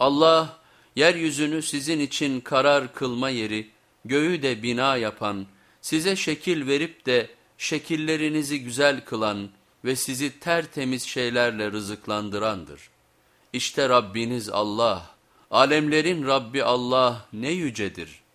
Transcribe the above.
Allah yeryüzünü sizin için karar kılma yeri, göğü de bina yapan, size şekil verip de şekillerinizi güzel kılan ve sizi tertemiz şeylerle rızıklandırandır. İşte Rabbiniz Allah, alemlerin Rabbi Allah ne yücedir.''